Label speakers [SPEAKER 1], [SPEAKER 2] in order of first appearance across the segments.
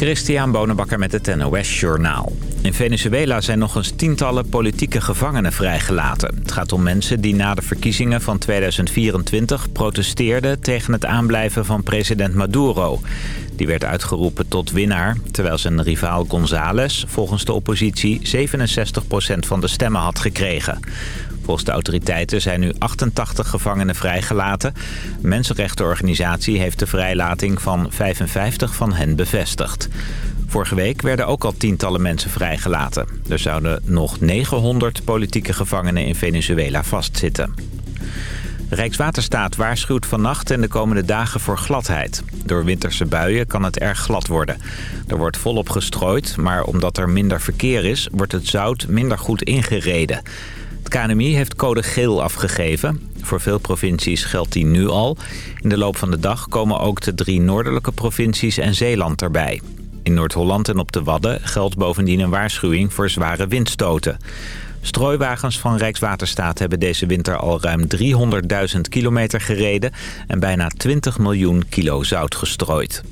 [SPEAKER 1] Christian Bonenbakker met het NOS Journaal. In Venezuela zijn nog eens tientallen politieke gevangenen vrijgelaten. Het gaat om mensen die na de verkiezingen van 2024 protesteerden... tegen het aanblijven van president Maduro. Die werd uitgeroepen tot winnaar, terwijl zijn rivaal González... volgens de oppositie 67% van de stemmen had gekregen. Volgens de autoriteiten zijn nu 88 gevangenen vrijgelaten. Mensenrechtenorganisatie heeft de vrijlating van 55 van hen bevestigd. Vorige week werden ook al tientallen mensen vrijgelaten. Er zouden nog 900 politieke gevangenen in Venezuela vastzitten. Rijkswaterstaat waarschuwt vannacht en de komende dagen voor gladheid. Door winterse buien kan het erg glad worden. Er wordt volop gestrooid, maar omdat er minder verkeer is... wordt het zout minder goed ingereden. KNMI heeft code geel afgegeven. Voor veel provincies geldt die nu al. In de loop van de dag komen ook de drie noordelijke provincies en Zeeland erbij. In Noord-Holland en op de Wadden geldt bovendien een waarschuwing voor zware windstoten. Strooiwagens van Rijkswaterstaat hebben deze winter al ruim 300.000 kilometer gereden... en bijna 20 miljoen kilo zout gestrooid.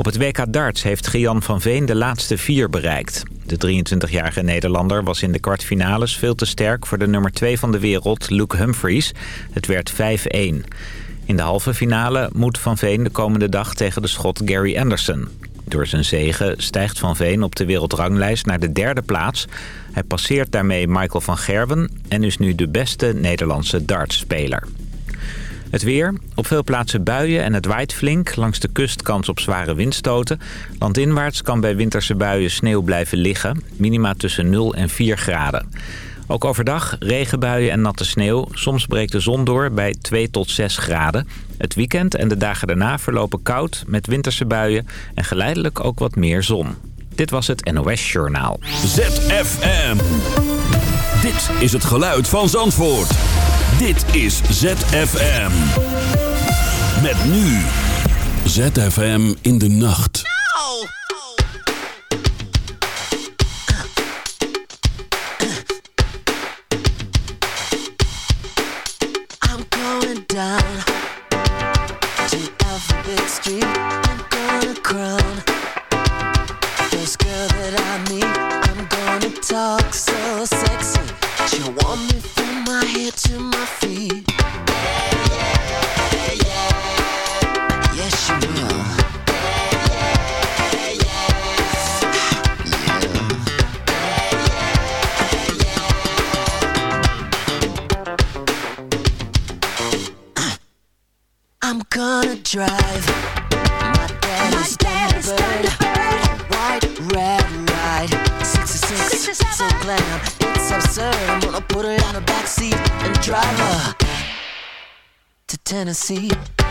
[SPEAKER 1] Op het WK darts heeft Gian van Veen de laatste vier bereikt. De 23-jarige Nederlander was in de kwartfinales veel te sterk voor de nummer 2 van de wereld, Luke Humphries. Het werd 5-1. In de halve finale moet Van Veen de komende dag tegen de schot Gary Anderson. Door zijn zegen stijgt Van Veen op de wereldranglijst naar de derde plaats. Hij passeert daarmee Michael van Gerwen en is nu de beste Nederlandse dartsspeler. Het weer. Op veel plaatsen buien en het waait flink. Langs de kust kans op zware windstoten. Landinwaarts kan bij winterse buien sneeuw blijven liggen. Minima tussen 0 en 4 graden. Ook overdag regenbuien en natte sneeuw. Soms breekt de zon door bij 2 tot 6 graden. Het weekend en de dagen daarna verlopen koud met winterse buien... en geleidelijk ook wat meer zon. Dit was het NOS Journaal.
[SPEAKER 2] ZFM. Dit is het geluid van Zandvoort. Dit is ZFM. Met nu. ZFM in de nacht. No! I'm going down to Alphabet Street. I'm gonna crown Tennessee.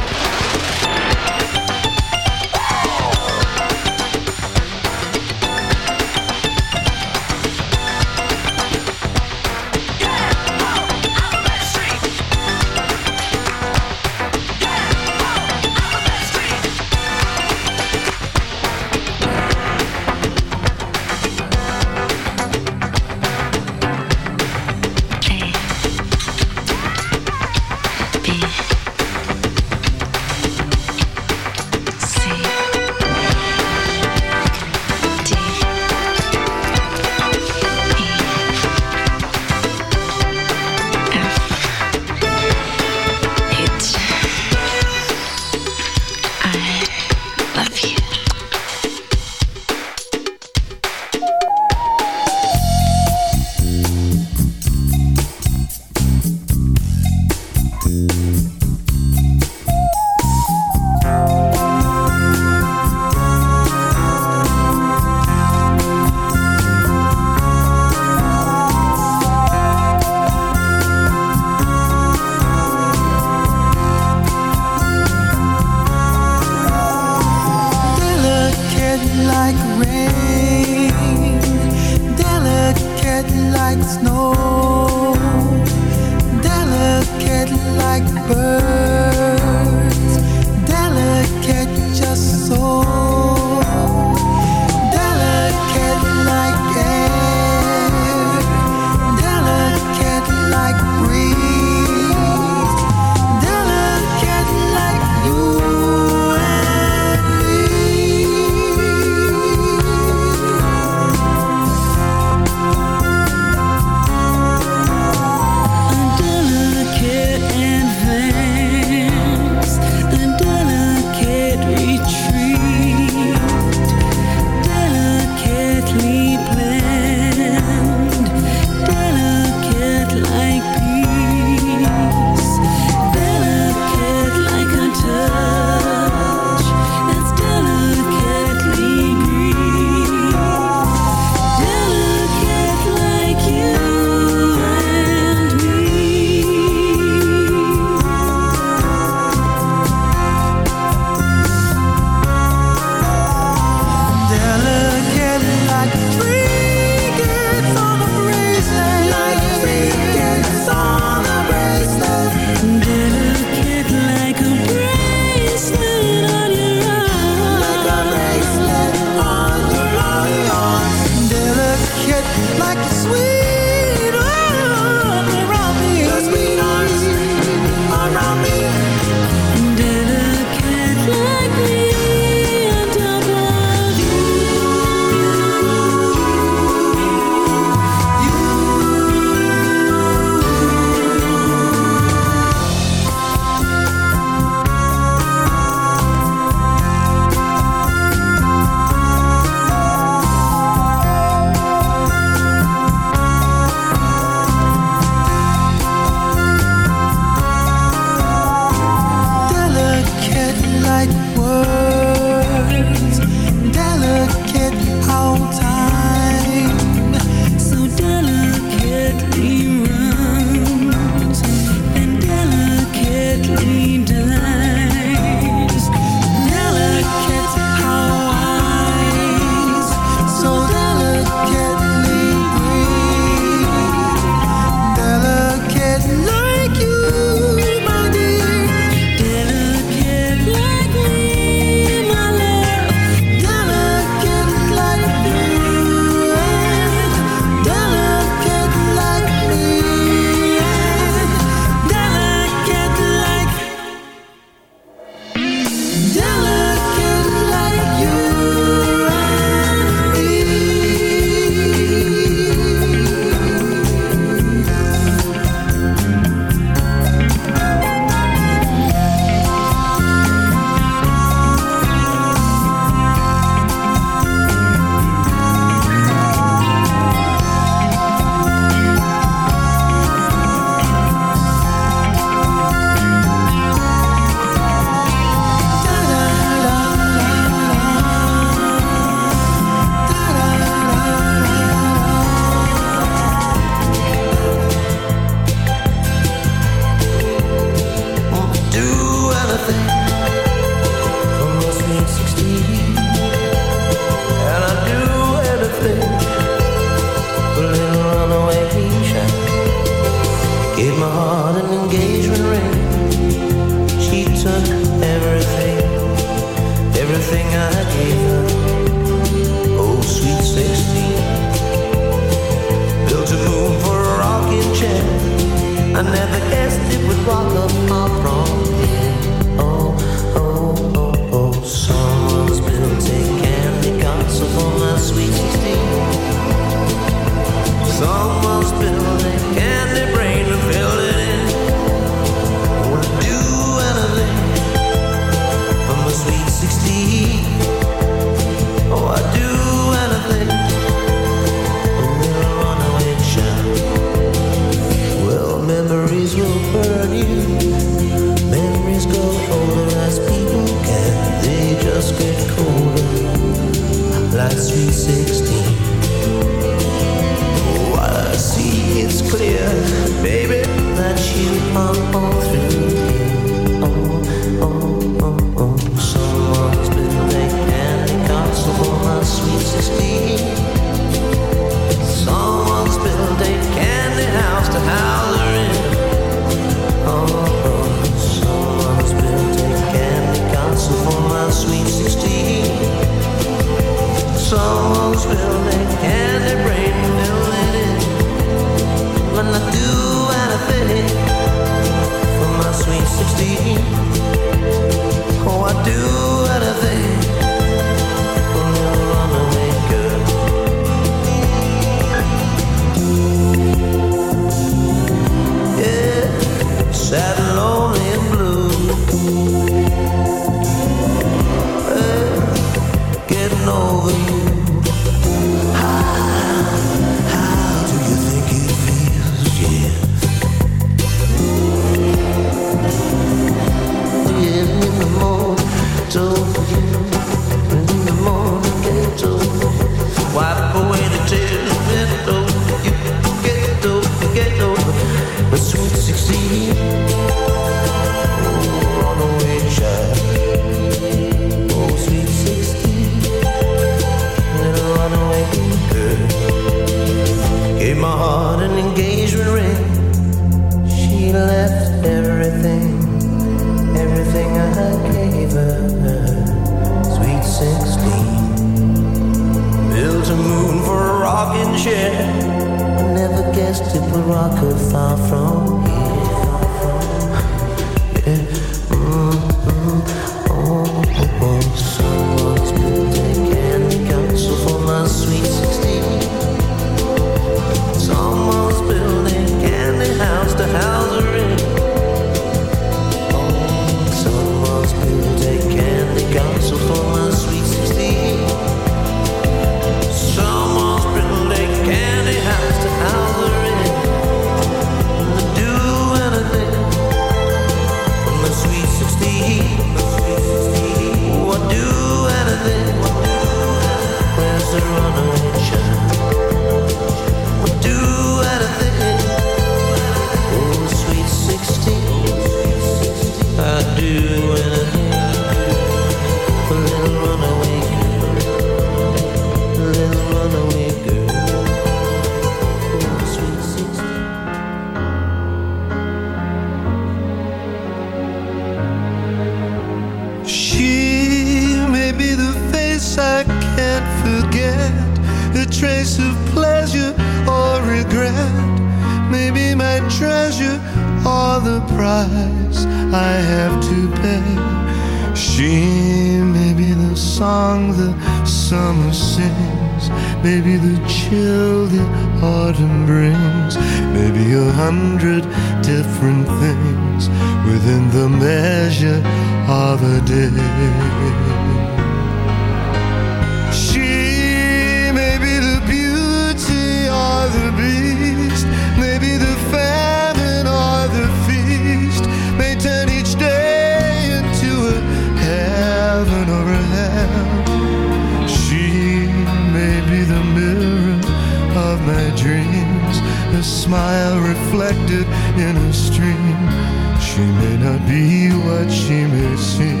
[SPEAKER 3] she
[SPEAKER 4] may see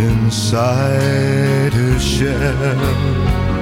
[SPEAKER 4] inside her shell.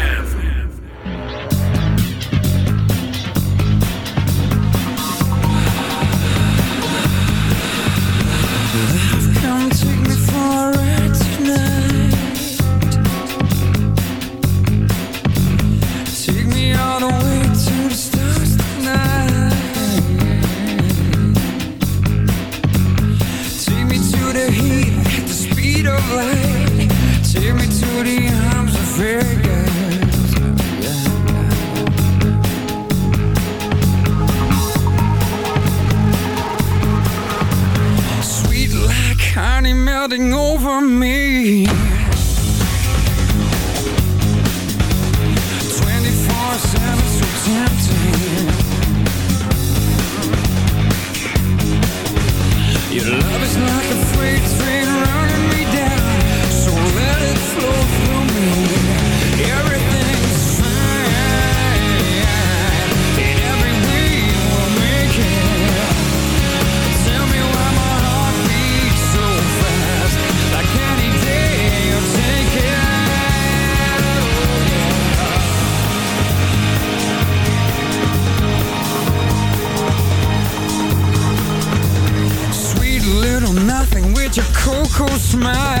[SPEAKER 5] crowding over me. my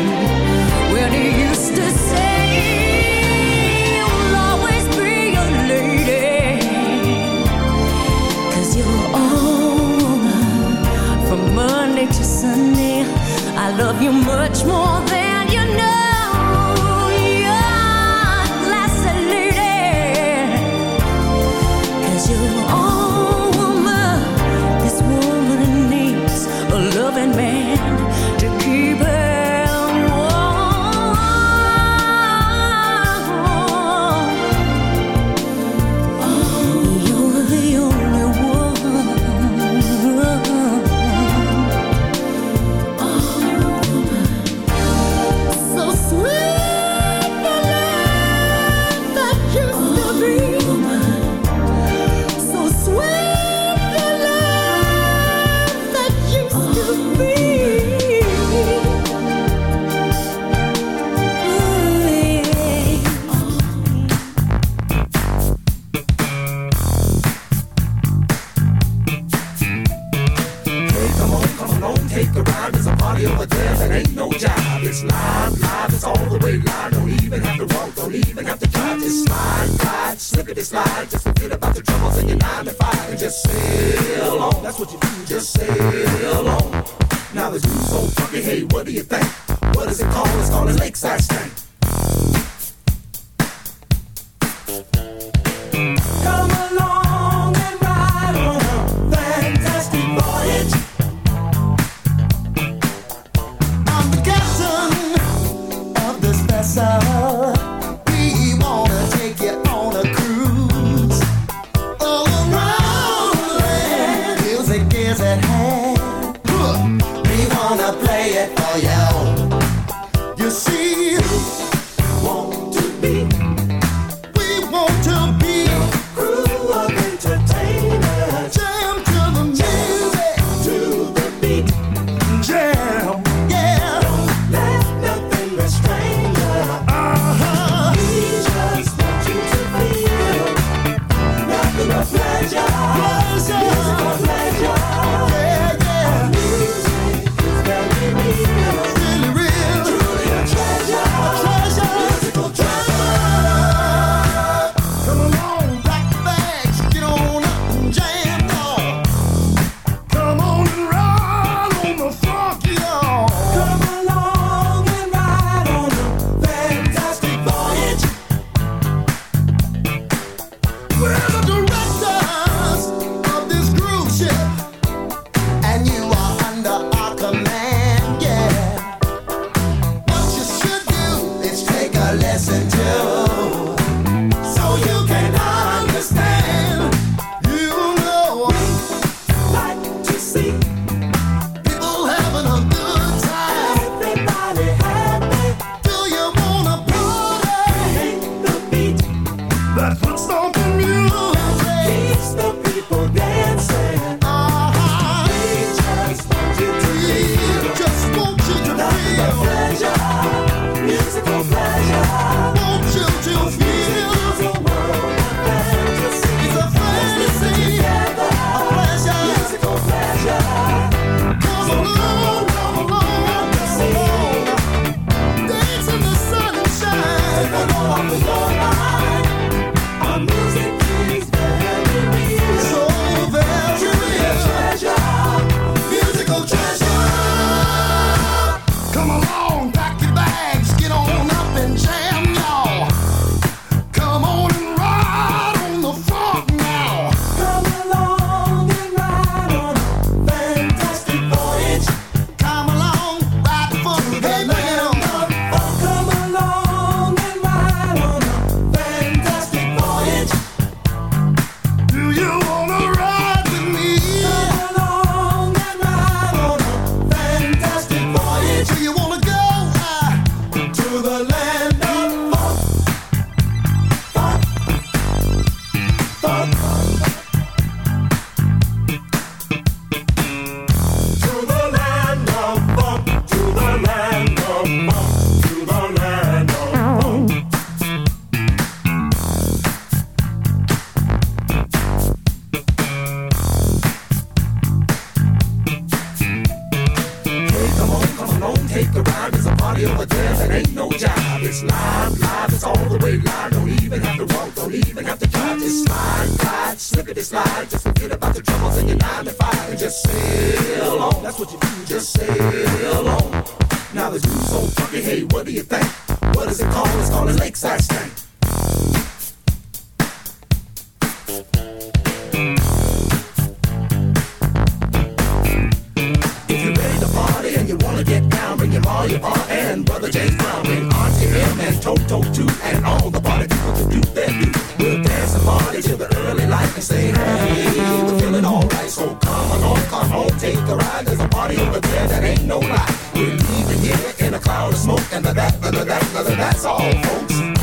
[SPEAKER 6] you
[SPEAKER 4] wanna
[SPEAKER 7] get down, bring your ma, your pa, and brother James Brown, bring Auntie M and Toto too, and all the party people to do their due. We'll dance and party till the early light and say, hey, we're feeling alright, so come along, come on, take a ride. There's a party over there that ain't no lie. We're leaving here in a cloud of smoke, and the that, the that, the that, that's all, folks.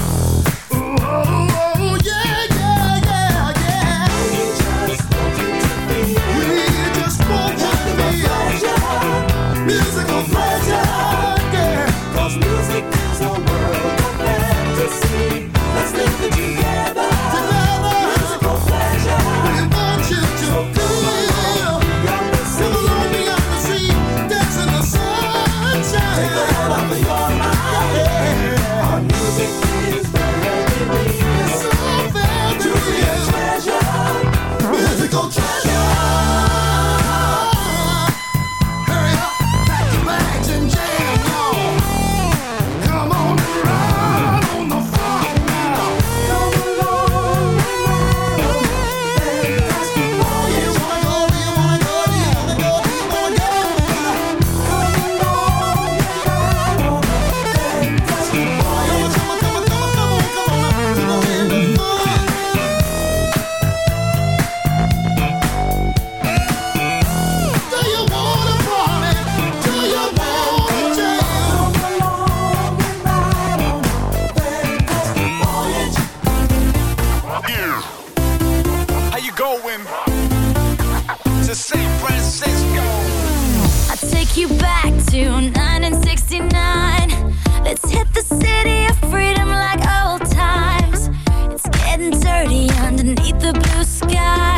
[SPEAKER 8] dirty underneath the blue sky.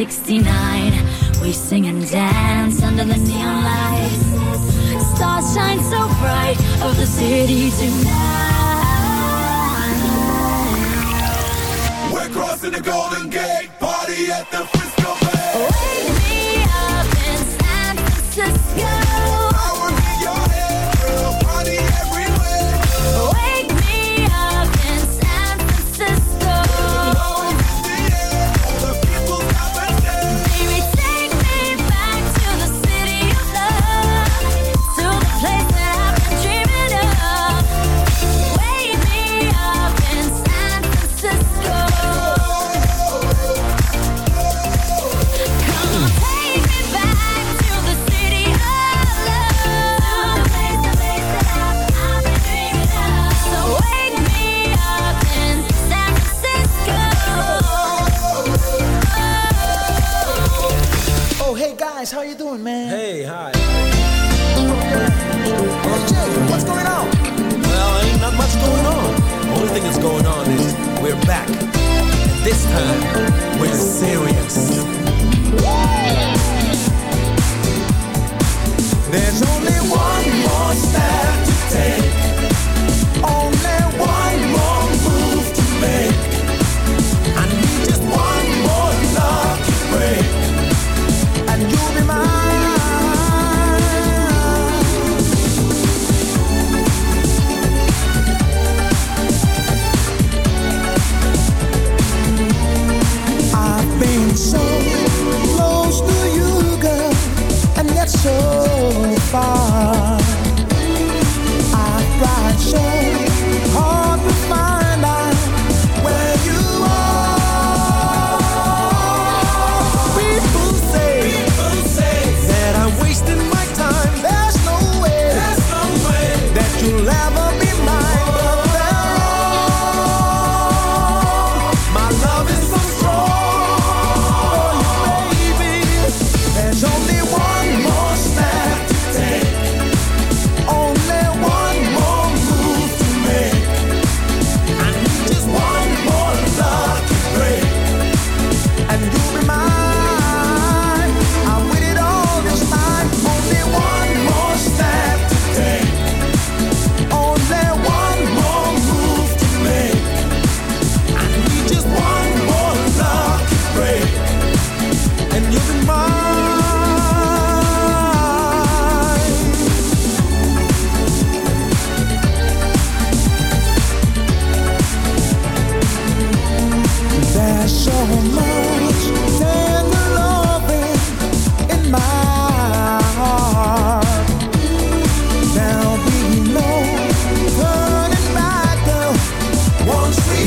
[SPEAKER 8] 69. We sing and dance under the neon lights. Stars shine so bright of the city tonight.
[SPEAKER 7] There's only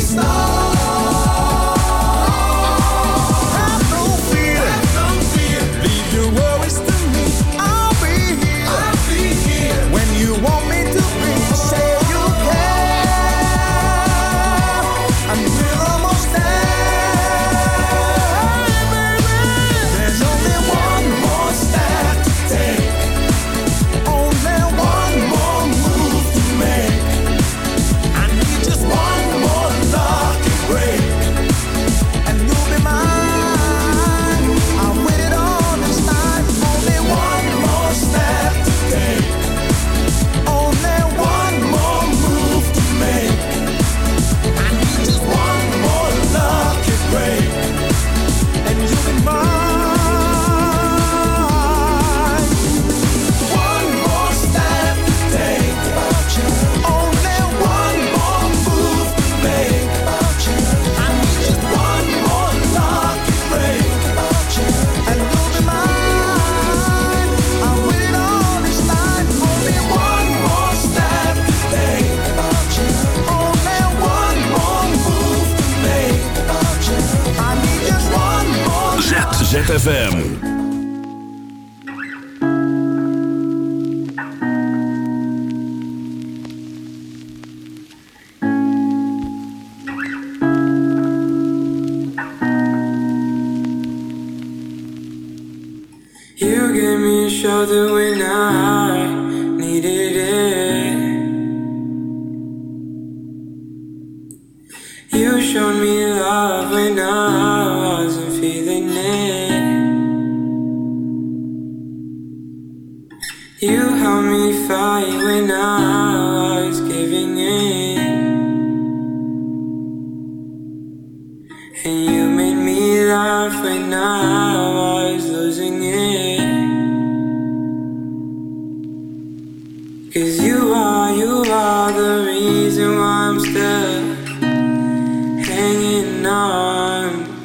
[SPEAKER 7] stars. You
[SPEAKER 9] helped me fight when I was giving in. And you made me laugh when I was losing it. Cause you are, you are the reason why I'm still hanging on.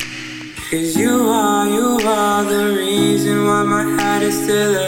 [SPEAKER 9] Cause you are, you are the reason why my head is still.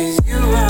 [SPEAKER 9] Cause you. are